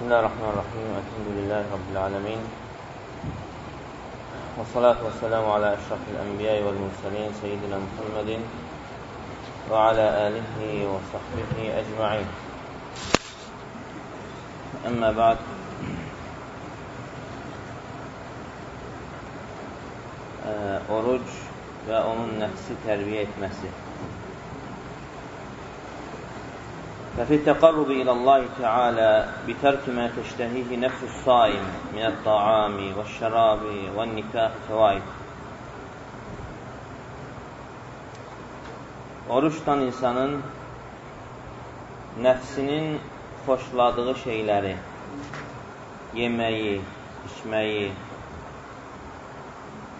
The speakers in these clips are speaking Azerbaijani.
بسم الله الرحمن الرحيم. الحمد لله رب العالمين. والصلاة والسلام على أشرف الأنبياء والمرسلين سيدنا محمد وعلى آله وصحبه أجمعين. أما بعد oruc və onun nəfsi tərbiyə etməsi. ففي التقرب إلى الله تعالى بترك ما تشتهيه نفس الصائم من الطعام والشراب والنكاح فوائد Oruç tutan insanın nəfsinin xoşladığı şeyləri, yeməyi, içməyi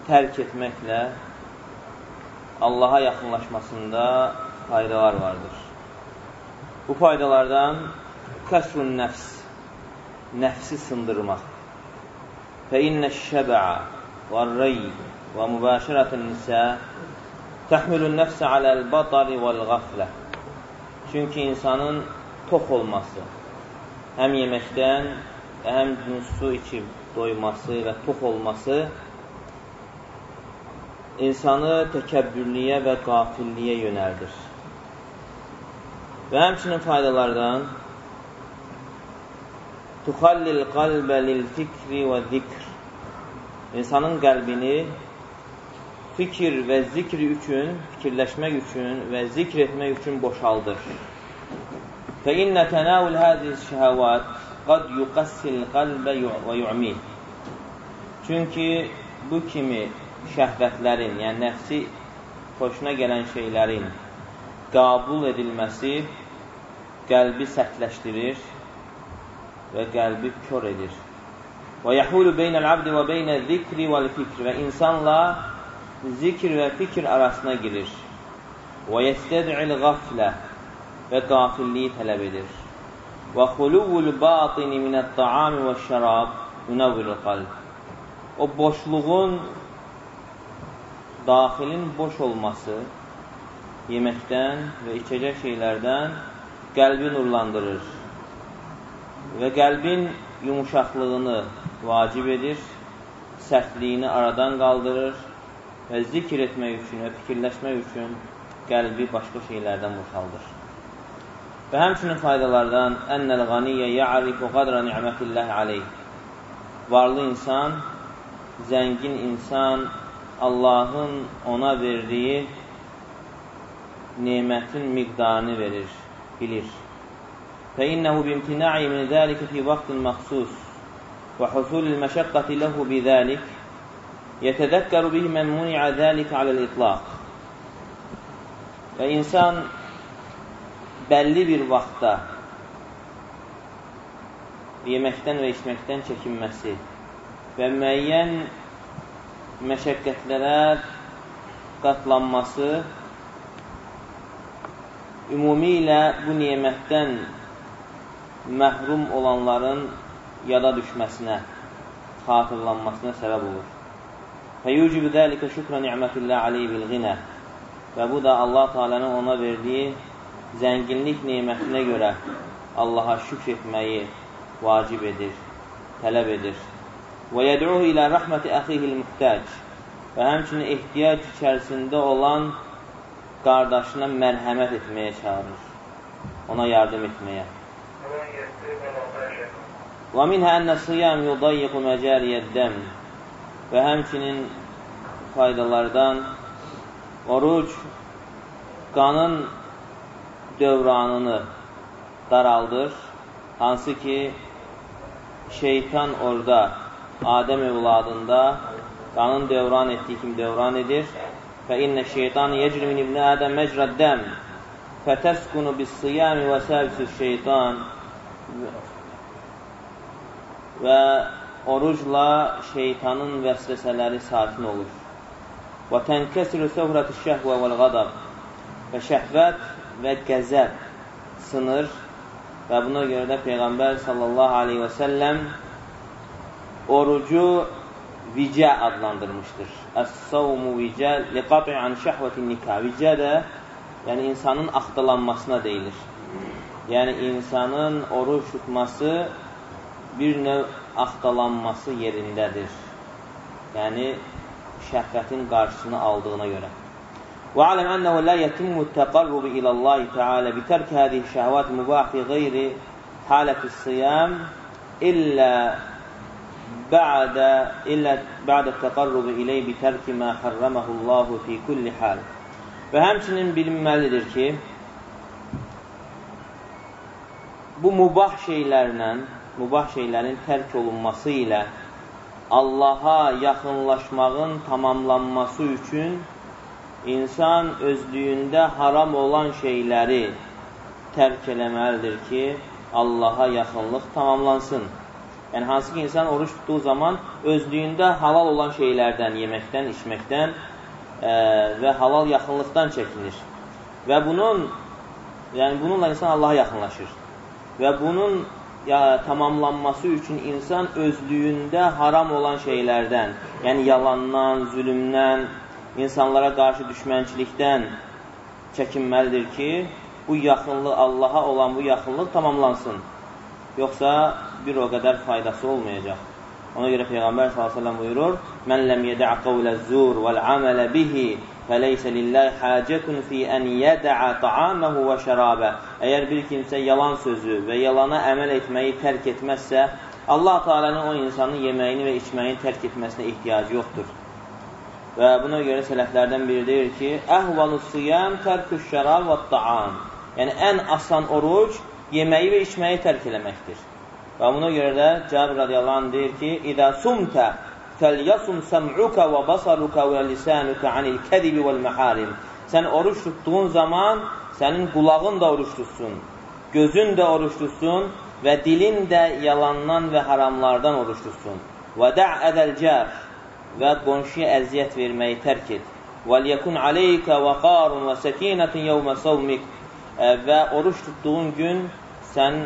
tərk etməklə Allaha yaxınlaşmasında faydalar vardır. Bu faydalardan kəsrun nəfs, nəfsi sındırmaq. Fə innə şəbə'a və rəy və mübəşirətən nisə təhmilun nəfsə aləl-batari vəl-qaflə. Çünki insanın tox olması, həm yeməkdən, həm su içib doyması və tox olması insanı təkəbbürliyə və qafilliyə yönəldir. Və həmçinin faydalardan Tuxallil qalbə lil fikri və zikr İnsanın qəlbini fikir və zikri üçün, fikirləşmək üçün və zikr etmək üçün boşaldır. Fə innə tənavül hədiz şəhəvat qad yuqassil qalbə və yu'mi Çünki bu kimi şəhvətlərin, yəni nəfsi xoşuna gələn şeylərin qəbul edilməsi qəlbi sərtləşdirir və qəlbi kör edir. Və yəhulu beynəl abdi və beynə zikri və fikr və insanla zikr və fikr arasına girir. Və yəstəd'il qaflə və qafilliyi tələb edir. Və xuluvul batini minət taami və şərab ünəvvil qalb. O boşluğun, daxilin boş olması yeməkdən və içəcək şeylərdən qəlbi nurlandırır və qəlbin yumuşaqlığını vacib edir, sərtliyini aradan qaldırır və zikr etmək üçün və fikirləşmək üçün qəlbi başqa şeylərdən boşaldır. Və həmçinin faydalardan ennəl qaniyyə ya'rifu qadra ni'mətilləhi aleyh. Varlı insan, zəngin insan Allahın ona verdiyi nemətin miqdarını verir bilir. فإنه بامتناعه من ذلك في وقت مخصوص وحصول المشقة له بذلك يتذكر به من منع ذلك على الإطلاق və insan bəlli bir vaxtda yeməkdən və içməkdən çəkinməsi və müəyyən məşəqqətlərə qatlanması ümumilə bu nimətdən məhrum olanların yada düşməsinə, xatırlanmasına səbəb olur. Və yucibu dəlikə şükrə ni'mətillə aleyhi bil qinə və bu da Allah Teala'nın ona verdiyi zənginlik nemətinə görə Allaha şükr etməyi vacib edir, tələb edir. Və yəd'uhu ilə rəhməti əxihil mühtəc və həmçinin ehtiyac içərisində olan qardaşına mərhəmət etməyə çağırır. Ona yardım etməyə. Və minhə ənə siyam yudayyiqu məcəriyyəddəm və həmçinin faydalardan oruc qanın dövranını daraldır. Hansı ki, şeytan orada Adəm övladında qanın dövran etdiyi kimi dövran edir فإن الشيطان يجري من ابن آدم مجرى الدم فتسكن بالصيام وسابس الشيطan və orucla şeytanın vəsvəsələri sakin olur. Və tənkəsirü söhrətü şəhvə vəl-qadab və şəhvət və qəzəb sınır və buna görə də Peyğəmbər sallallahu aleyhi və səlləm orucu vicə adlandırmışdır. Əs-savmu vicə liqat'i an şəhvətin nikah. Vicə də yəni insanın axtalanmasına deyilir. Yəni insanın oruç tutması bir növ axtalanması yerindədir. Yəni, şəhvətin qarşısını aldığına görə. وَعَلَمْ أَنَّهُ لَا يَتِمُّ التَّقَرُّبِ إِلَى اللّٰهِ تَعَالَى بِتَرْكِ هَذِهِ الشَّهَوَاتِ مُبَاحِ فِي غَيْرِ حالة الصيام إلا بعد إلا بعد التقرب إليه بترك ما حرمه الله في كل حال. Və həmçinin bilinməlidir ki, bu mubah şeylərlə, mubah şeylərin tərk olunması ilə Allaha yaxınlaşmağın tamamlanması üçün insan özlüyündə haram olan şeyləri tərk eləməlidir ki, Allaha yaxınlıq tamamlansın. Yəni, hansı ki, insan oruç tutduğu zaman özlüyündə halal olan şeylərdən, yeməkdən, içməkdən e, və halal yaxınlıqdan çəkinir. Və bunun, yəni bununla insan Allaha yaxınlaşır. Və bunun ya, tamamlanması üçün insan özlüyündə haram olan şeylərdən, yəni yalandan, zülümdən, insanlara qarşı düşmənçilikdən çəkinməlidir ki, bu yaxınlıq, Allaha olan bu yaxınlıq tamamlansın yoxsa bir o qədər faydası olmayacaq. Ona görə Peyğəmbər s.ə.v buyurur, Mən ləm yədəə qavlə zur vəl amələ bihi fələysə lilləh hacətun fi ən yədəə taaməhü və şərabə Əgər bir kimsə yalan sözü və yalana əməl etməyi tərk etməzsə, Allah Teala'nın o insanın yeməyini və içməyini tərk etməsinə ehtiyacı yoxdur. Və buna görə sələflərdən biri deyir ki, Əhvalu siyam tərkü şərab və taam Yəni, ən asan oruc yeməyi və içməyi tərk eləməkdir. Və buna görə də Cəbir radiyallahu anh deyir ki, İdə sumtə fəlyasum səm'uka və basaruka və lisanuka anil kədibi vəl məharim. Sən oruç tutduğun zaman sənin qulağın da oruç tutsun, gözün də oruç tutsun və dilin də yalandan və haramlardan oruç tutsun. Və də'ə ədəlcər və qonşuya əziyyət verməyi tərk et. Və liyəkun aleykə və qarun və səkinətin yevmə savmik e, və oruç tutduğun gün sən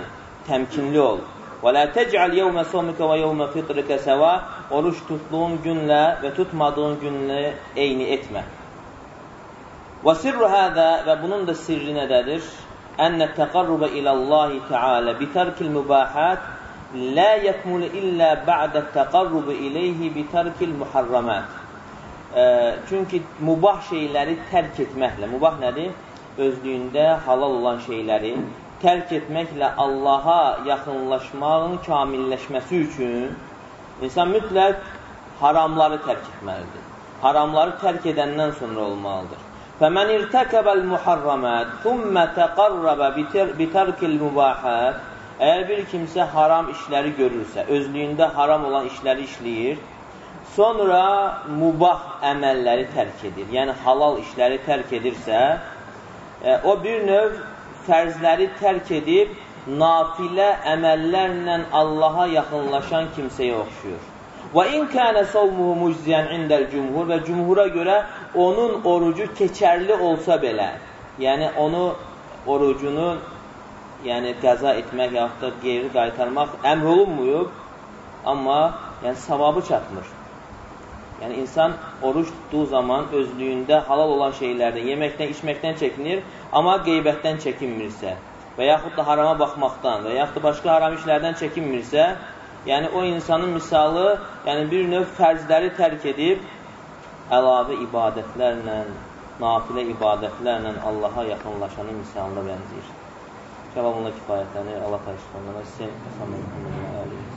təmkinli ol. Və la tec'al yevmə somikə və yevmə fitrikə səva Oruç tutduğun günlə və tutmadığın günlə eyni etmə. Və sirru hədə və bunun da sirri nədədir? Ənə təqarrubə iləllahi tealə bitərkil mübahət lə yəkmulu illə bə'də təqarrubu iləyhi bitərkil muharramət. Çünki mubah şeyləri tərk etməklə, mubah nədir? Özlüyündə halal olan şeyləri tərk etməklə Allaha yaxınlaşmağın kamilləşməsi üçün insan mütləq haramları tərk etməlidir. Haramları tərk edəndən sonra olmalıdır. Fəmən irtəkəbəl muharramət thumma təqarrabə bitərkil mübahət Əgər bir kimsə haram işləri görürsə, özlüyündə haram olan işləri işləyir, sonra mubah əməlləri tərk edir, yəni halal işləri tərk edirsə, e, o bir növ fərzləri tərk edib, nafilə əməllərlə Allaha yaxınlaşan kimsəyə oxşuyur. Və in kənə savmuhu mucziyən indəl cümhur və cümhura görə onun orucu keçərli olsa belə, yəni onu orucunu yəni qəza etmək yaxud da geri qaytarmaq əmr olunmuyub, amma yəni savabı çatmır. Yəni, insan oruç tutduğu zaman özlüyündə halal olan şeylərdən, yeməkdən, içməkdən çəkinir, amma qeybətdən çəkinmirsə və yaxud da harama baxmaqdan və yaxud da başqa haram işlərdən çəkinmirsə, yəni o insanın misalı, yəni bir növ fərzləri tərk edib, əlavə ibadətlərlə, nafilə ibadətlərlə Allaha yaxınlaşanın misalına bənzəyir. Cavabında kifayətlənir. Allah təşkil olunur. Sizin, Əsəmə Muhammed